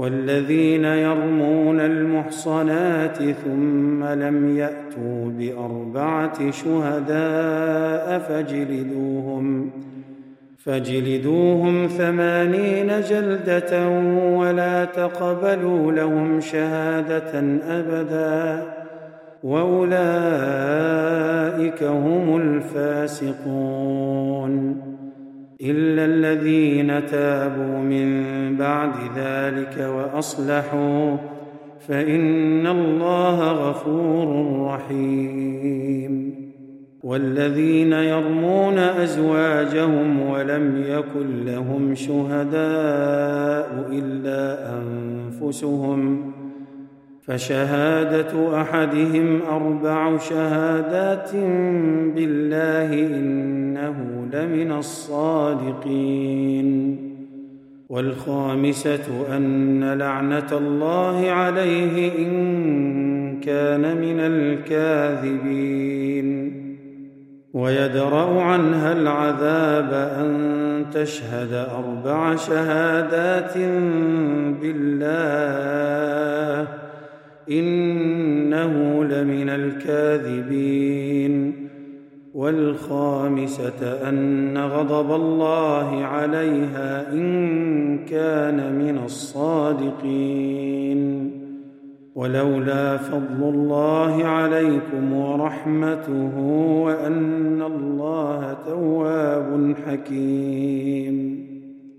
والذين يرمون المحصنات ثم لم يأتوا بأربعة شهداء فاجلدوهم فاجلدوهم ثمانين جلدة ولا تقبلوا لهم شهادة أبدا. وأولئك هم الفاسقون. إلا الذين تابوا من بعد ذلك وأصلحوا فإن الله غفور رحيم. والذين يرمون أزواجهم ولم يكن لهم شهداء إلا أنفسهم فشهادة أحدهم أربع شهادات بالله إنه لمن الصادقين. والخامسة أن لعنة الله عليه إن كان من الكاذبين. ويدرأ عنها العذاب أن تشهد أربع شهادات بالله. إنه لمن الكاذبين والخامسة أن غضب الله عليها إن كان من الصادقين ولولا فضل الله عليكم ورحمته وأن الله تواب حكيم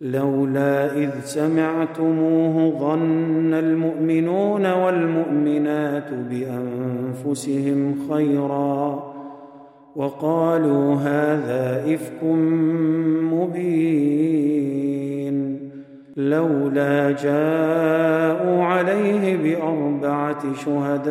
لولا إذ سمعتموه ظن المؤمنون والمؤمنات بأنفسهم خيرا وقالوا هذا إفك مبين لولا جاءوا عليه بأربعة شهداء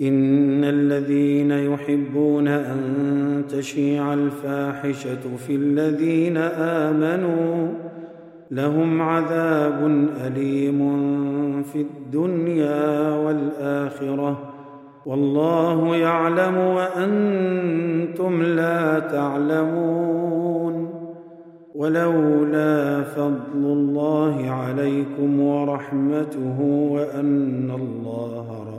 إن الذين يحبون أن تشيع الفاحشة في الذين آمنوا لهم عذاب أليم في الدنيا والآخرة والله يعلم وأنتم لا تعلمون ولولا فضل الله عليكم ورحمته وأن الله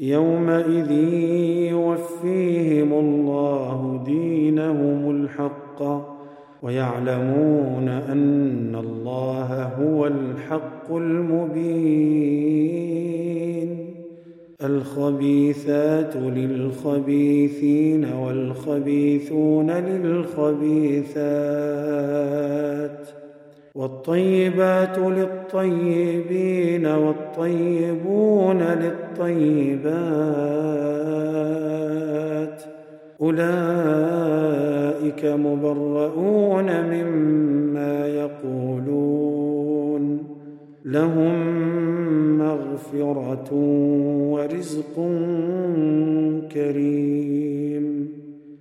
يومئذ يوفيهم الله دينهم الحق ويعلمون أن الله هو الحق المبين. الخبيثات للخبيثين والخبيثون للخبيثات. والطيبات للطيبين والطيبون للطيبات. أولئك مبرؤون مما يقولون. لهم مغفرة ورزق كريم.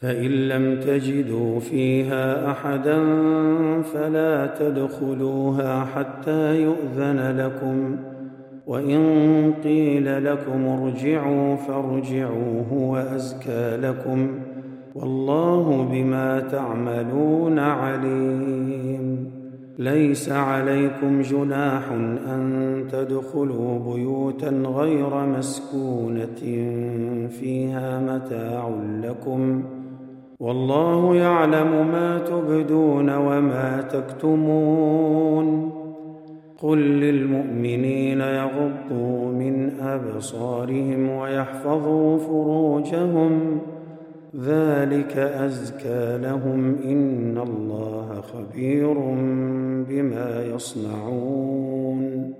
فإن لم تجدوا فيها أحدا فلا تدخلوها حتى يؤذن لكم. وإن قيل لكم ارجعوا فارجعوا هو أزكى لكم. والله بما تعملون عليم. ليس عليكم جناح أن تدخلوا بيوتا غير مسكونة فيها متاع لكم. والله يعلم ما تبدون وما تكتمون. قل للمؤمنين يغضوا من أبصارهم ويحفظوا فروجهم. ذلك أزكى لهم إن الله خبير بما يصنعون.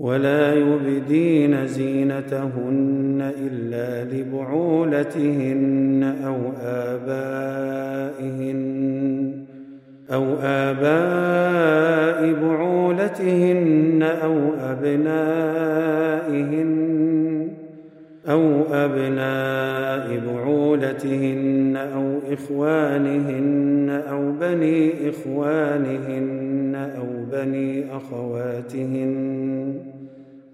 ولا يبدين زينتهن إلا لبعولتهن أو آبائهن أو آباء بعولتهن أو أبنائهن أو أبناء بعولتهن أو إخوانهن أو بني إخوانهن أو بني أخواتهن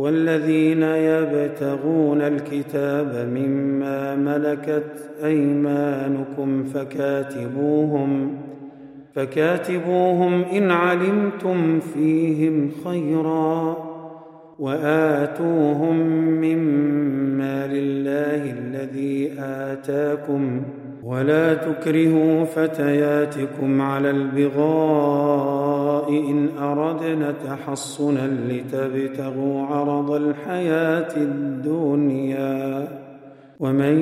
والذين يبتغون الكتاب مما ملكت أيمانكم فكاتبوهم فكاتبوهم إن علمتم فيهم خيرا وآتوهم مما لله الذي آتاكم ولا تكرهوا فتياتكم على البغاء إن أردنا تحصنا لتبتغوا عرض الحياة الدنيا. ومن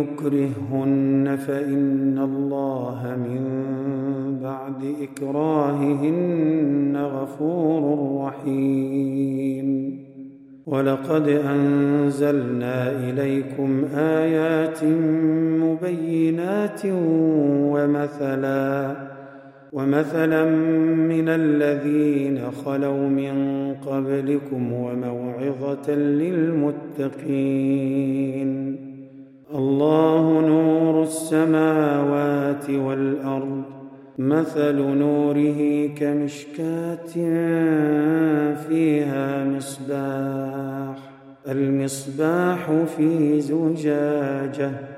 يكرههن فإن الله من بعد إكراههن غفور رحيم. ولقد أنزلنا إليكم آيات مبينات ومثلا ومثلا من الذين خلوا من قبلكم وموعظة للمتقين. الله نور السماوات والأرض مثل نوره كمشكاة فيها مصباح المصباح في زجاجة.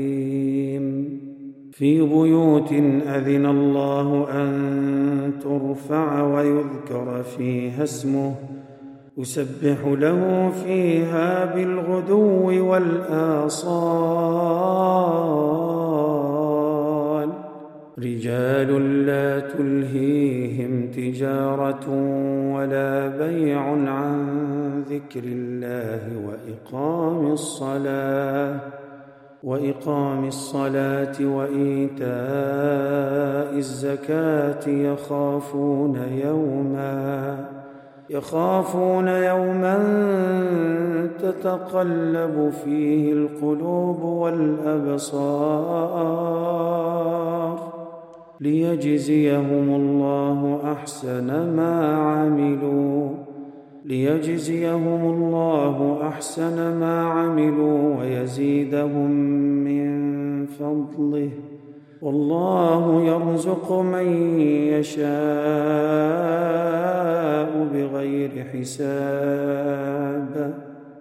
في بيوت أذن الله أن ترفع ويذكر فيها اسمه يسبح له فيها بالغدو والآصال. رجال لا تلهيهم تجارة ولا بيع عن ذكر الله وإقام الصلاة. وإقام الصلاة وإيتاء الزكاة يخافون يوما يخافون يوما تتقلب فيه القلوب والأبصار ليجزيهم الله أحسن ما عملوا ليجزيهم الله أحسن ما عملوا ويزيدهم من فضله. والله يرزق من يشاء بغير حساب.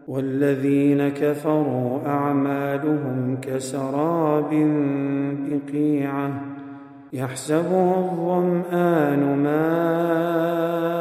والذين كفروا أعمالهم كسراب بقيعة. يحسبه الظمآن ماء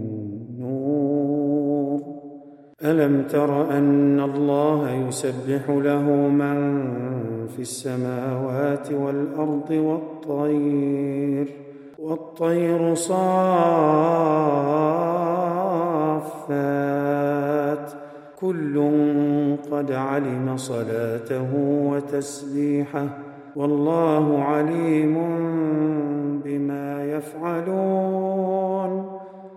ألم تر أن الله يسبح له من في السماوات والأرض والطير والطير صافات. كل قد علم صلاته وتسبيحه والله عليم بما يفعلون.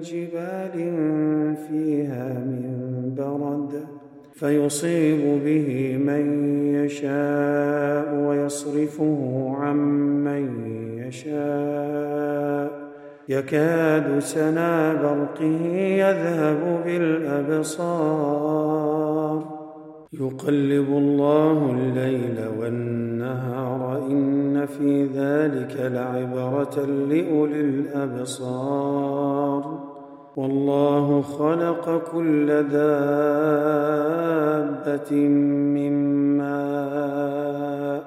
جبال فيها من برد فيصيب به من يشاء ويصرفه عن من يشاء. يكاد سنا برقه يذهب بالأبصار. يقلب الله الليل والنهار إن في ذلك لعبرة لأولي الأبصار. والله خلق كل دابة من ماء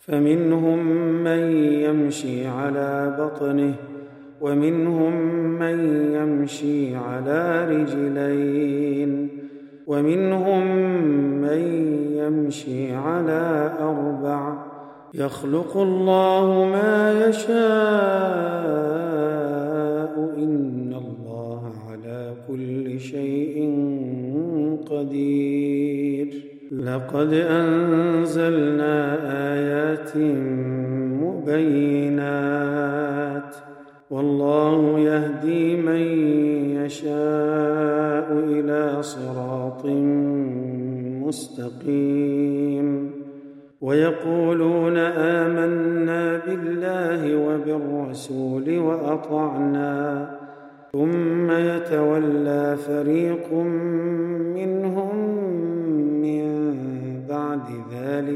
فمنهم من يمشي على بطنه ومنهم من يمشي على رجلين ومنهم من يمشي على أربع يخلق الله ما يشاء. قدير. لقد أنزلنا آيات مبينات. والله يهدي من يشاء إلى صراط مستقيم. ويقولون آمنا بالله وبالرسول وأطعنا. ثم يتولى فريق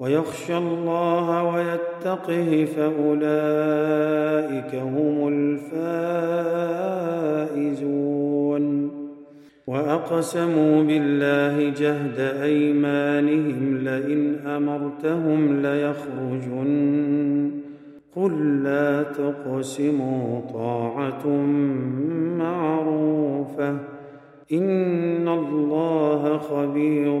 ويخشى الله ويتقه فأولئك هم الفائزون. وأقسموا بالله جهد أيمانهم لئن أمرتهم ليخرجن. قل لا تقسموا طاعة معروفة. إن الله خبير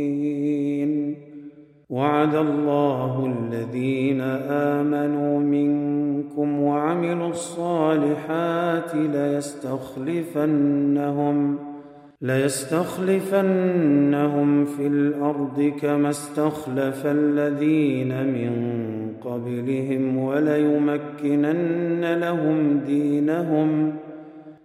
وعد الله الذين آمنوا منكم وعملوا الصالحات ليستخلفنهم ليستخلفنهم في الأرض كما استخلف الذين من قبلهم وليمكنن لهم دينهم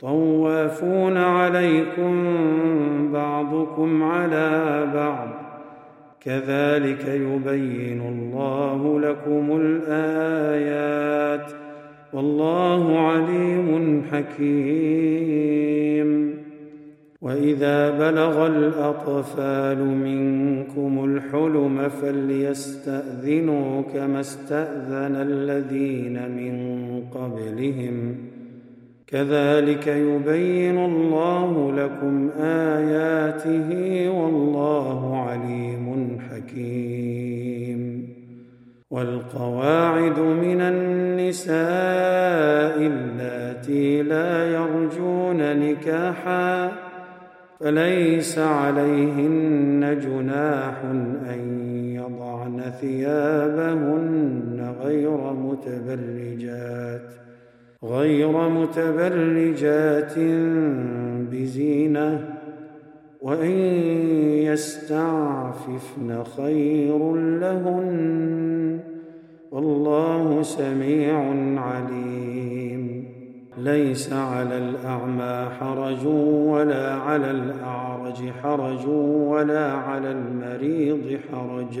طوافون عليكم بعضكم على بعض. كذلك يبين الله لكم الآيات. والله عليم حكيم. وإذا بلغ الأطفال منكم الحلم فليستأذنوا كما استأذن الذين من قبلهم. كذلك يبين الله لكم آياته والله عليم حكيم. والقواعد من النساء اللاتي لا يرجون نكاحا فليس عليهن جناح أن يضعن ثيابهن غير متبرجات. غير متبرجات بزينة وإن يستعففن خير لهن والله سميع عليم. ليس على الأعمى حرج ولا على الأعرج حرج ولا على المريض حرج.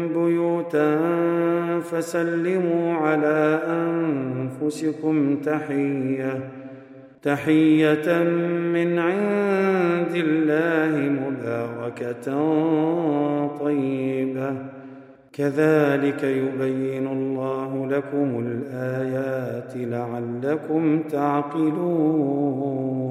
بيوتا فسلموا على أنفسكم تحيةً تحية من عند الله مباركة طيبة. كذلك يبين الله لكم الآيات لعلكم تعقلون.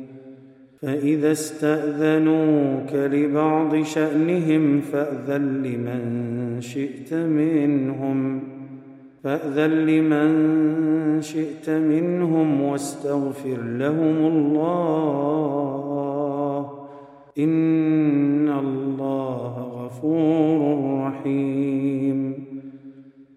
فإذا استأذنوك لبعض شأنهم فأذن لمن شئت منهم فأذن لمن شئت منهم واستغفر لهم الله. إن الله غفور رحيم.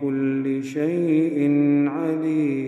بكل شيء عليم.